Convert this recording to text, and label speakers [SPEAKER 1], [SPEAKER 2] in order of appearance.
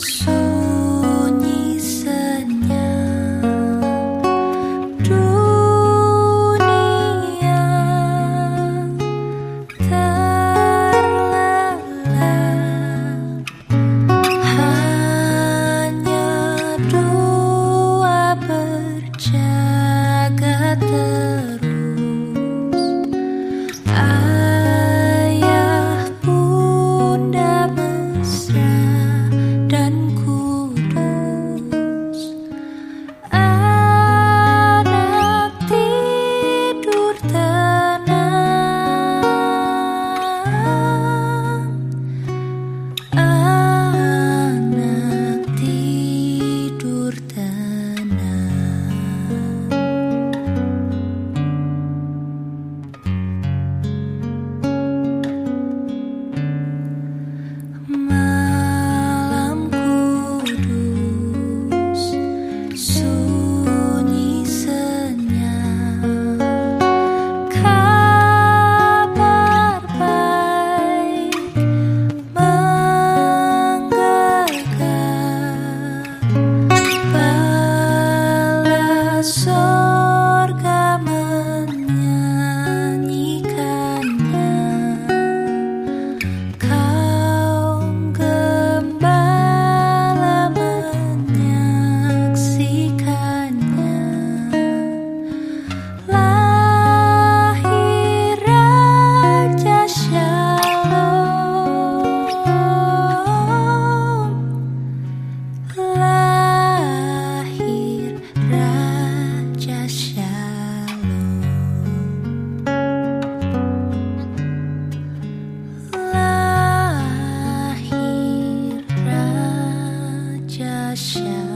[SPEAKER 1] So 想。